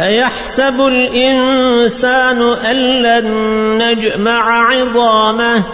أيحسب الإنسان أن لن نجمع عظامه